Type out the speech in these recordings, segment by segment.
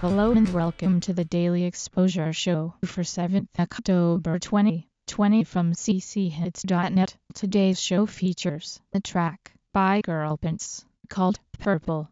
Hello and welcome to the Daily Exposure Show for 7th October 2020 from cchits.net. Today's show features the track by Girl called Purple.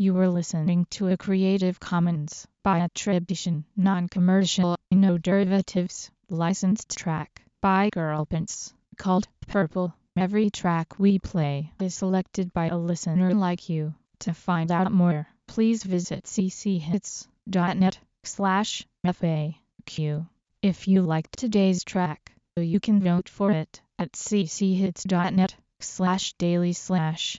You were listening to a Creative Commons by attribution, non-commercial, no derivatives, licensed track by Girl Prince called Purple. Every track we play is selected by a listener like you. To find out more, please visit cchits.net slash FAQ. If you liked today's track, you can vote for it at cchits.net slash daily slash